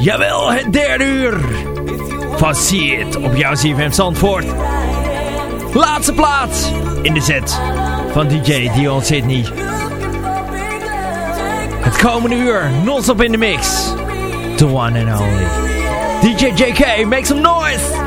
Jawel, het derde uur van See op jouw CFM Zandvoort. Laatste plaats in de set van DJ Dion Sydney. Het komende uur non-stop in de mix. The one and only. DJ JK, make some noise!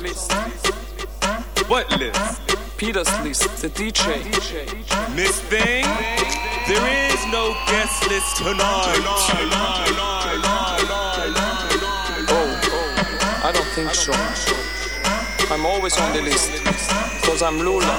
List. What list? Peter's list, the DJ. Miss Thing, there is no guest list tonight. Oh, oh, I don't think so. I'm always on the list. Cause I'm Lula,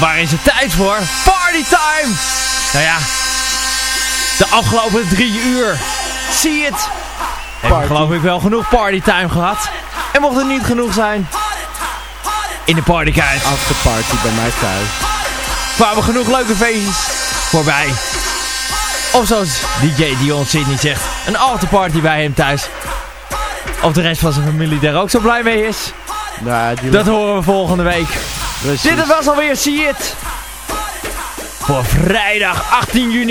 Waar is het tijd voor? Party time! Nou ja, de afgelopen drie uur. Zie het. We geloof ik wel genoeg party time gehad. En mocht het niet genoeg zijn, in de partykite Afterparty bij mij thuis. kwamen genoeg leuke feestjes voorbij. Of zoals DJ Dion Sydney zegt, een afterparty bij hem thuis. Of de rest van zijn familie daar ook zo blij mee is. Nou, Dat horen we volgende week. Precies. Dit was alweer See It. Voor vrijdag 18 juni.